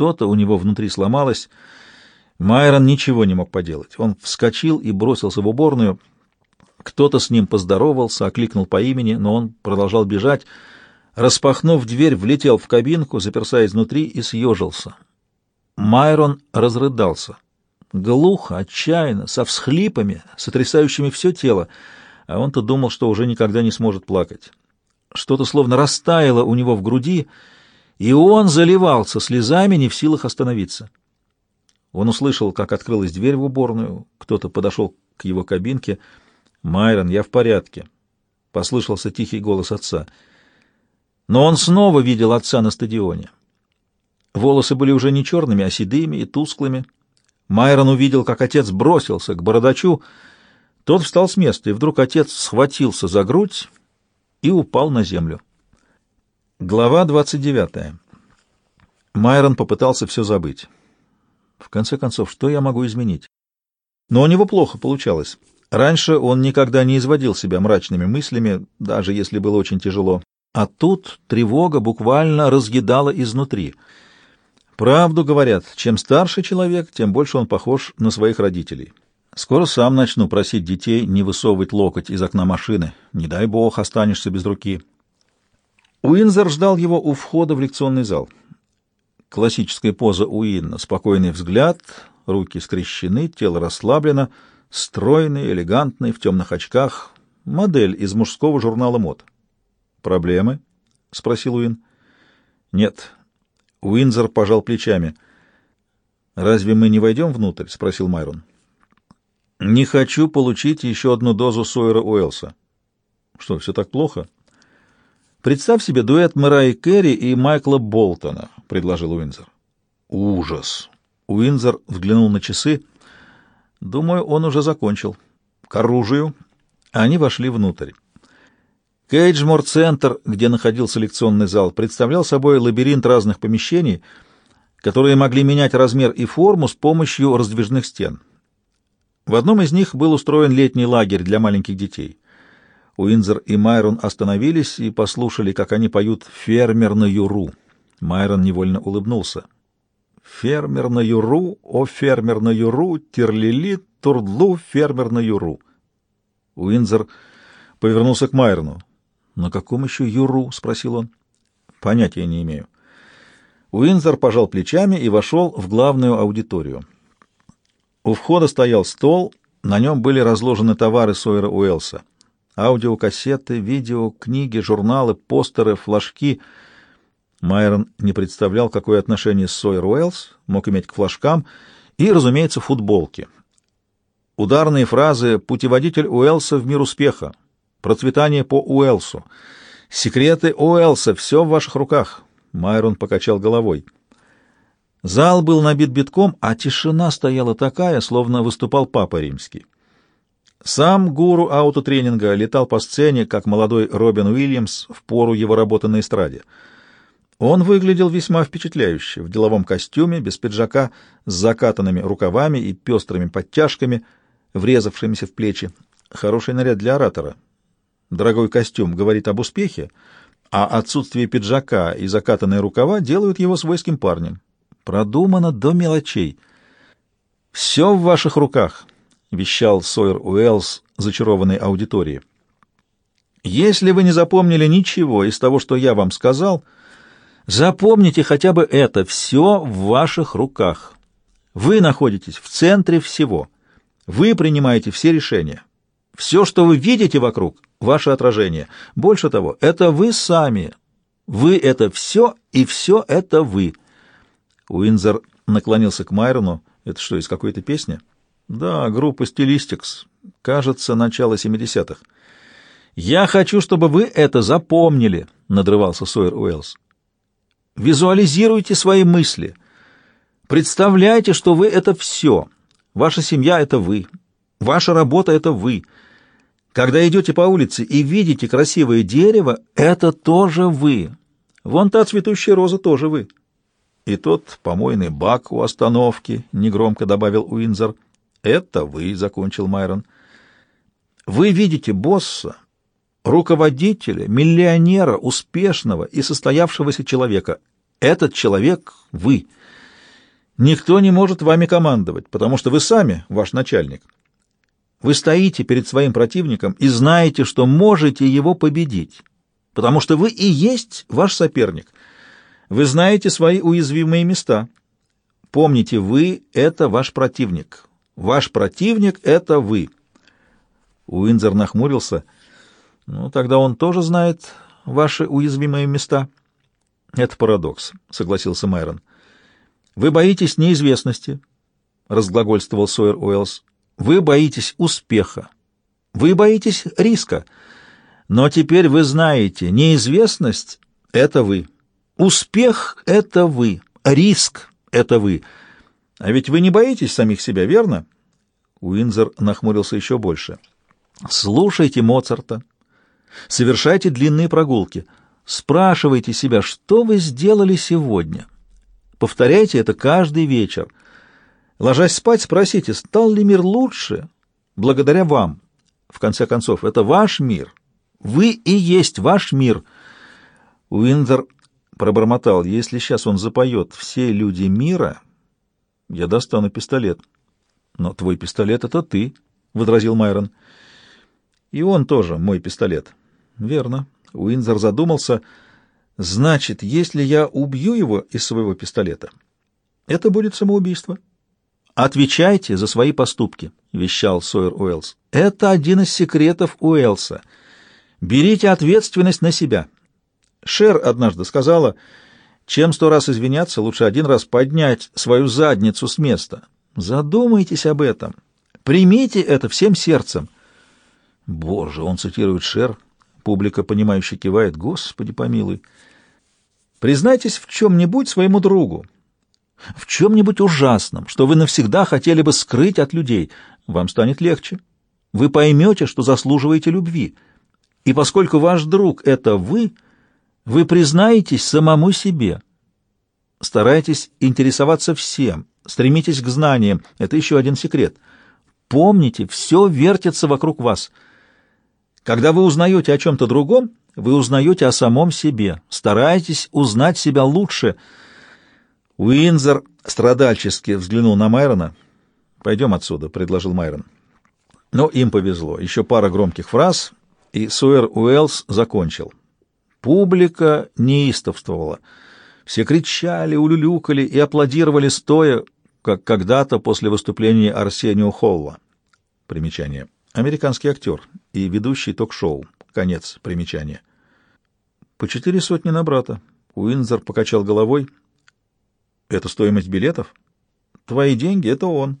что-то у него внутри сломалось. Майрон ничего не мог поделать. Он вскочил и бросился в уборную. Кто-то с ним поздоровался, окликнул по имени, но он продолжал бежать. Распахнув дверь, влетел в кабинку, заперся изнутри и съежился. Майрон разрыдался. Глухо, отчаянно, со всхлипами, сотрясающими все тело, а он-то думал, что уже никогда не сможет плакать. Что-то словно растаяло у него в груди, и он заливался слезами, не в силах остановиться. Он услышал, как открылась дверь в уборную, кто-то подошел к его кабинке. «Майрон, я в порядке», — послышался тихий голос отца. Но он снова видел отца на стадионе. Волосы были уже не черными, а седыми и тусклыми. Майрон увидел, как отец бросился к бородачу. Тот встал с места, и вдруг отец схватился за грудь и упал на землю. Глава 29. Майрон попытался все забыть. В конце концов, что я могу изменить? Но у него плохо получалось. Раньше он никогда не изводил себя мрачными мыслями, даже если было очень тяжело. А тут тревога буквально разъедала изнутри. Правду говорят, чем старше человек, тем больше он похож на своих родителей. Скоро сам начну просить детей не высовывать локоть из окна машины. Не дай бог, останешься без руки. Уинзер ждал его у входа в лекционный зал. Классическая поза Уинна, спокойный взгляд, руки скрещены, тело расслаблено, стройный, элегантный, в темных очках, модель из мужского журнала мод. «Проблемы?» — спросил Уин. «Нет». Уинзер пожал плечами. «Разве мы не войдем внутрь?» — спросил Майрон. «Не хочу получить еще одну дозу Сойера Уэлса». «Что, все так плохо?» Представь себе дуэт Мэрайи Кэри и Майкла Болтона, предложил Уинзер. Ужас. Уинзер взглянул на часы. Думаю, он уже закончил. К оружию. Они вошли внутрь. Кейджмор-центр, где находился лекционный зал, представлял собой лабиринт разных помещений, которые могли менять размер и форму с помощью раздвижных стен. В одном из них был устроен летний лагерь для маленьких детей. Уинзер и Майрон остановились и послушали, как они поют «Фермер на юру». Майрон невольно улыбнулся. «Фермер на юру, о фермер на юру, терлили, турдлу, фермер на юру». Уинзер повернулся к Майрону. «На каком еще юру?» — спросил он. «Понятия не имею». Уинзер пожал плечами и вошел в главную аудиторию. У входа стоял стол, на нем были разложены товары Сойера Уэлса — Аудиокассеты, видео, книги, журналы, постеры, флажки. Майрон не представлял, какое отношение Сойер Уэллс мог иметь к флажкам и, разумеется, футболки. Ударные фразы «Путеводитель Уэллса в мир успеха», «Процветание по Уэллсу», «Секреты Уэллса» — все в ваших руках. Майрон покачал головой. Зал был набит битком, а тишина стояла такая, словно выступал Папа Римский. Сам гуру аутотренинга летал по сцене, как молодой Робин Уильямс в пору его работы на эстраде. Он выглядел весьма впечатляюще, в деловом костюме, без пиджака, с закатанными рукавами и пестрыми подтяжками, врезавшимися в плечи. Хороший наряд для оратора. Дорогой костюм говорит об успехе, а отсутствие пиджака и закатанные рукава делают его свойским парнем. Продумано до мелочей. «Все в ваших руках», — вещал Сойер Уэллс зачарованной аудитории. «Если вы не запомнили ничего из того, что я вам сказал, запомните хотя бы это. Все в ваших руках. Вы находитесь в центре всего. Вы принимаете все решения. Все, что вы видите вокруг, — ваше отражение. Больше того, это вы сами. Вы — это все, и все — это вы». Уинзер наклонился к Майрону. «Это что, из какой-то песни?» Да, группа Стилистикс. Кажется, начало 70-х. «Я хочу, чтобы вы это запомнили», — надрывался Сойер Уэллс. «Визуализируйте свои мысли. Представляйте, что вы — это все. Ваша семья — это вы. Ваша работа — это вы. Когда идете по улице и видите красивое дерево, это тоже вы. Вон та цветущая роза тоже вы». «И тот помойный бак у остановки», — негромко добавил Уинзер, — «Это вы», — закончил Майрон. «Вы видите босса, руководителя, миллионера, успешного и состоявшегося человека. Этот человек — вы. Никто не может вами командовать, потому что вы сами ваш начальник. Вы стоите перед своим противником и знаете, что можете его победить, потому что вы и есть ваш соперник. Вы знаете свои уязвимые места. Помните, вы — это ваш противник. Ваш противник — это вы. Уинзер нахмурился. Ну, тогда он тоже знает ваши уязвимые места. Это парадокс, согласился Майрон. Вы боитесь неизвестности, разглагольствовал Сойер Уэллс. Вы боитесь успеха. Вы боитесь риска. Но теперь вы знаете, неизвестность — это вы. Успех — это вы. Риск — это вы. А ведь вы не боитесь самих себя, верно? Уинзер нахмурился еще больше. Слушайте Моцарта. Совершайте длинные прогулки. Спрашивайте себя, что вы сделали сегодня. Повторяйте это каждый вечер. Ложась спать, спросите, стал ли мир лучше благодаря вам. В конце концов, это ваш мир. Вы и есть ваш мир. Уиндер пробормотал, если сейчас он запоет «Все люди мира», я достану пистолет. Но твой пистолет — это ты, — возразил Майрон. И он тоже мой пистолет. Верно. Уинзер задумался — Значит, если я убью его из своего пистолета, это будет самоубийство. Отвечайте за свои поступки, вещал Сойер Уэллс. Это один из секретов Уэллса. Берите ответственность на себя. Шер однажды сказала, чем сто раз извиняться, лучше один раз поднять свою задницу с места. Задумайтесь об этом. Примите это всем сердцем. Боже, он цитирует Шер. Публика, понимающе кивает. Господи помилуй. Признайтесь в чем-нибудь своему другу, в чем-нибудь ужасном, что вы навсегда хотели бы скрыть от людей. Вам станет легче. Вы поймете, что заслуживаете любви. И поскольку ваш друг — это вы, вы признаетесь самому себе. Старайтесь интересоваться всем, стремитесь к знаниям. Это еще один секрет. Помните, все вертится вокруг вас. Когда вы узнаете о чем-то другом, вы узнаете о самом себе. Старайтесь узнать себя лучше. Уинзер страдальчески взглянул на Майрона. «Пойдем отсюда», — предложил Майрон. Но им повезло. Еще пара громких фраз, и Суэр Уэллс закончил. Публика неистовствовала. Все кричали, улюлюкали и аплодировали стоя, как когда-то после выступления Арсенио Холла. Примечание. Американский актер и ведущий ток-шоу. Конец примечания. По четыре сотни на брата. Уинзер покачал головой. Это стоимость билетов? Твои деньги — это он.